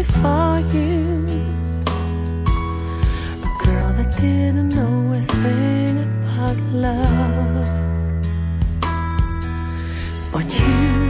me for you. A girl that didn't know a thing about love. But you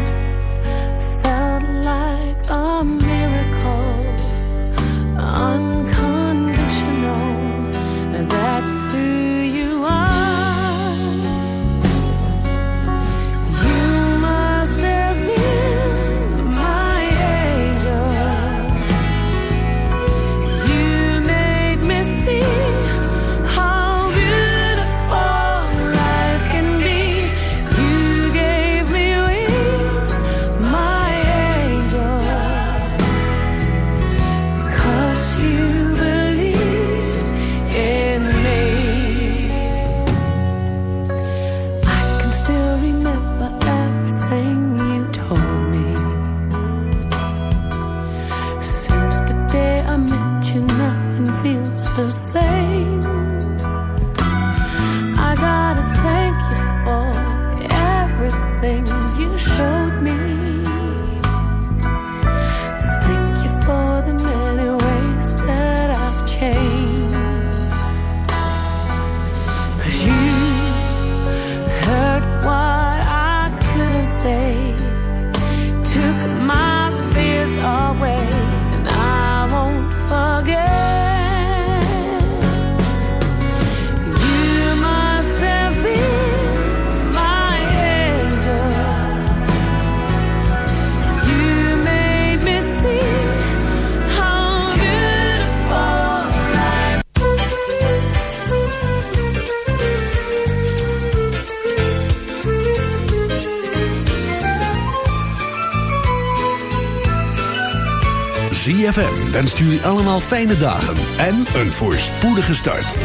ZFM wenst jullie allemaal fijne dagen en een voorspoedige start.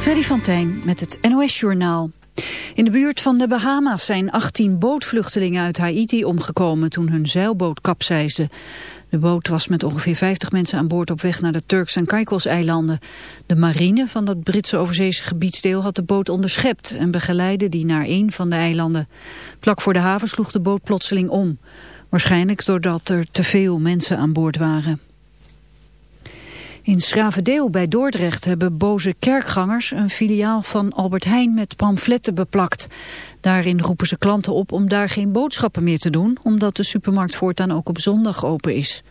Freddy van Tijn met het NOS-journaal. In de buurt van de Bahama's zijn 18 bootvluchtelingen uit Haiti omgekomen toen hun zeilboot kapseisde. De boot was met ongeveer 50 mensen aan boord op weg naar de Turks en Caicos-eilanden. De marine van dat Britse overzeese gebiedsdeel had de boot onderschept en begeleidde die naar een van de eilanden. Vlak voor de haven sloeg de boot plotseling om. Waarschijnlijk doordat er te veel mensen aan boord waren. In Schravendeel bij Dordrecht hebben boze kerkgangers een filiaal van Albert Heijn met pamfletten beplakt. Daarin roepen ze klanten op om daar geen boodschappen meer te doen, omdat de supermarkt voortaan ook op zondag open is.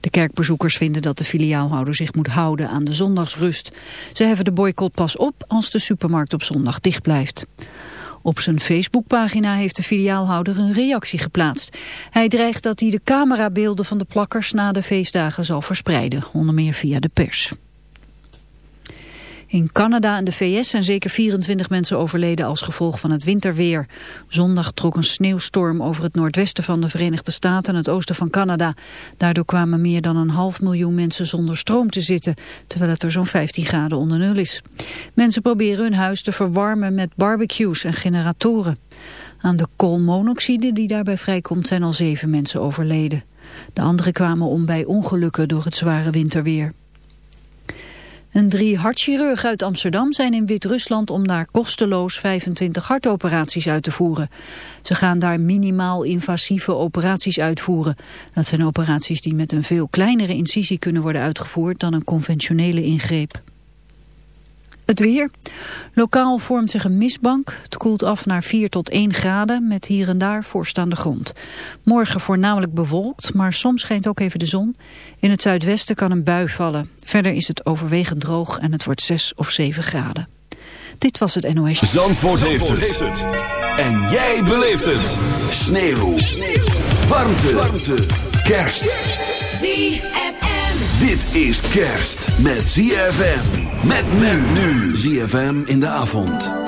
De kerkbezoekers vinden dat de filiaalhouder zich moet houden aan de zondagsrust. Ze heffen de boycott pas op als de supermarkt op zondag dicht blijft. Op zijn Facebookpagina heeft de filiaalhouder een reactie geplaatst. Hij dreigt dat hij de camerabeelden van de plakkers na de feestdagen zal verspreiden, onder meer via de pers. In Canada en de VS zijn zeker 24 mensen overleden als gevolg van het winterweer. Zondag trok een sneeuwstorm over het noordwesten van de Verenigde Staten en het oosten van Canada. Daardoor kwamen meer dan een half miljoen mensen zonder stroom te zitten, terwijl het er zo'n 15 graden onder nul is. Mensen proberen hun huis te verwarmen met barbecues en generatoren. Aan de koolmonoxide die daarbij vrijkomt zijn al zeven mensen overleden. De anderen kwamen om bij ongelukken door het zware winterweer. En drie hartchirurgen uit Amsterdam zijn in Wit-Rusland om daar kosteloos 25 hartoperaties uit te voeren. Ze gaan daar minimaal invasieve operaties uitvoeren. Dat zijn operaties die met een veel kleinere incisie kunnen worden uitgevoerd dan een conventionele ingreep. Het weer. Lokaal vormt zich een mistbank. Het koelt af naar 4 tot 1 graden met hier en daar voorstaande grond. Morgen voornamelijk bewolkt, maar soms schijnt ook even de zon. In het zuidwesten kan een bui vallen. Verder is het overwegend droog en het wordt 6 of 7 graden. Dit was het NOS. Zandvoort, heeft, het. En jij beleeft het. Sneeuw. Sneeuw. Warmte. Warmte. Kerst. ZFM. Dit is kerst met ZFM. Met nu. ZFM in de avond.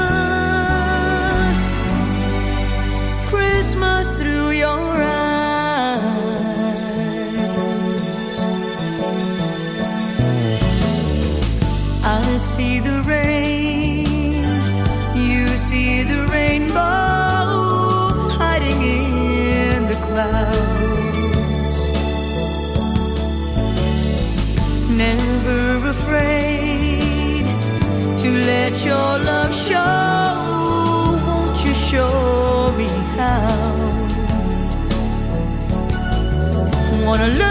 your love show? Won't you show me how? Wanna learn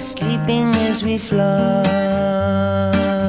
Sleeping as we fly.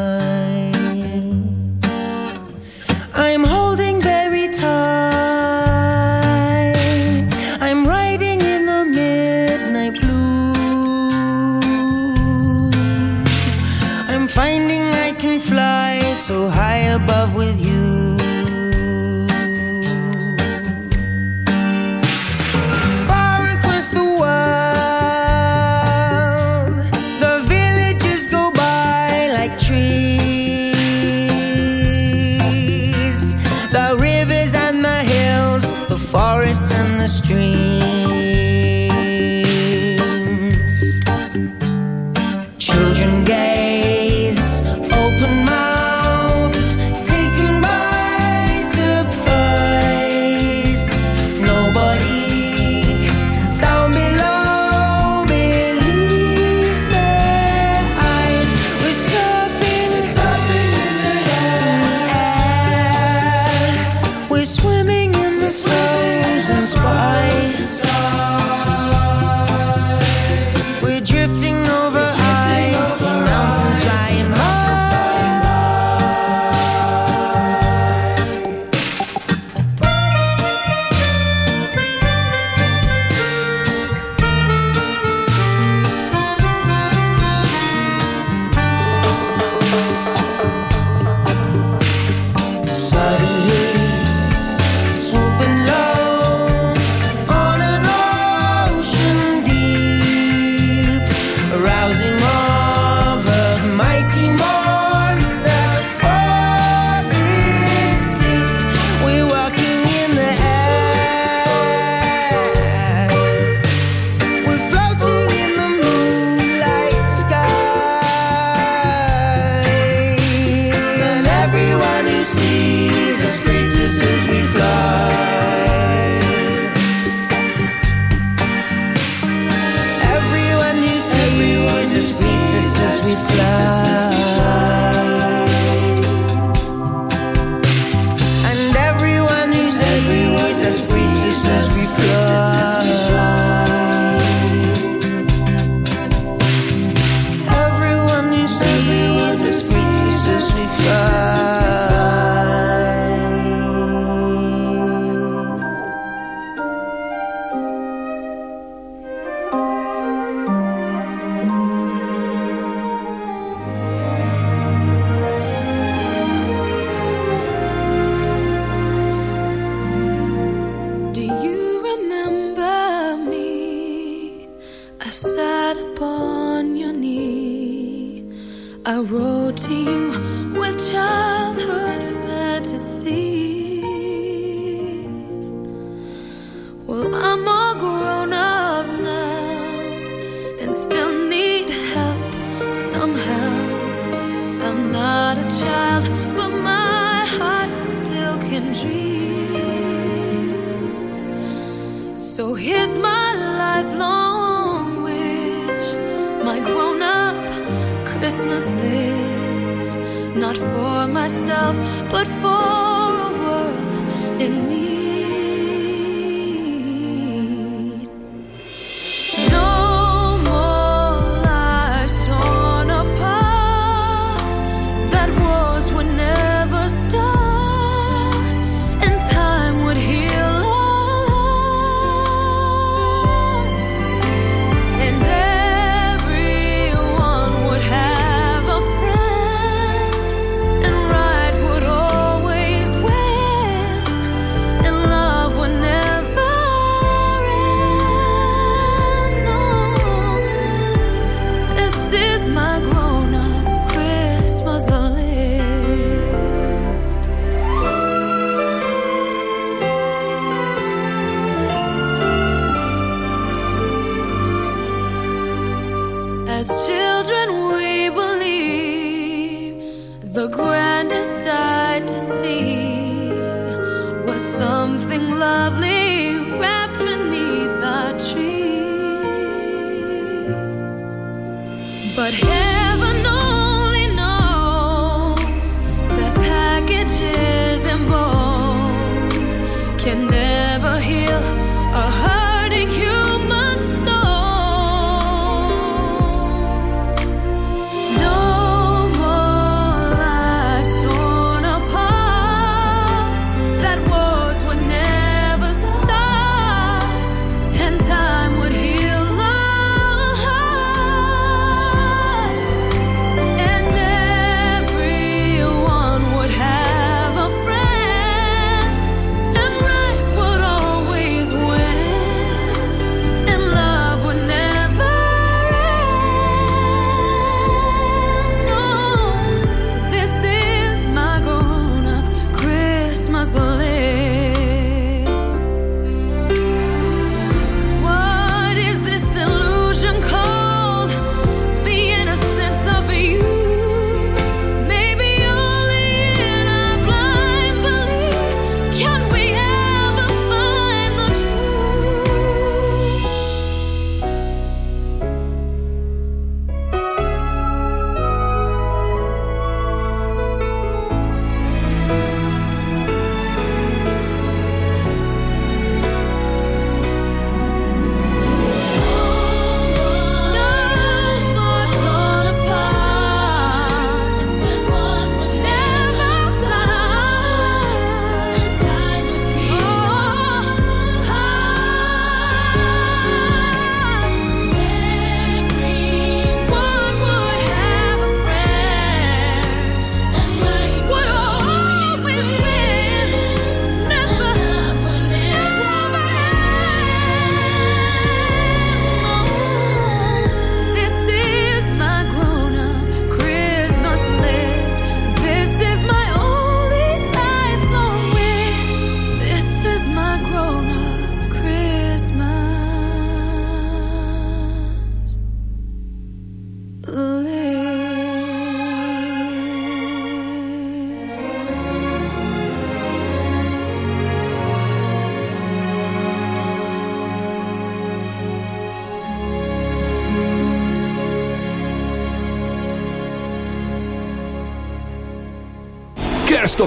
sat upon your knee. I wrote to you with childhood fantasies. Well, I'm all grown up now and still need help somehow. I'm not a child, but my heart still can dream. So here's my lifelong. Christmas list, not for myself, but for a world in need.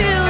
children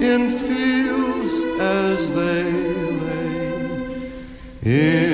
in fields as they lay, in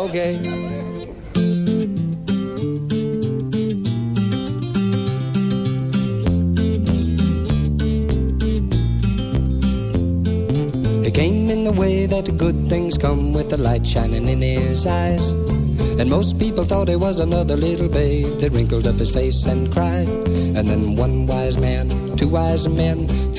Okay. He came in the way that good things come with the light shining in his eyes. And most people thought he was another little babe that wrinkled up his face and cried. And then one wise man, two wise men,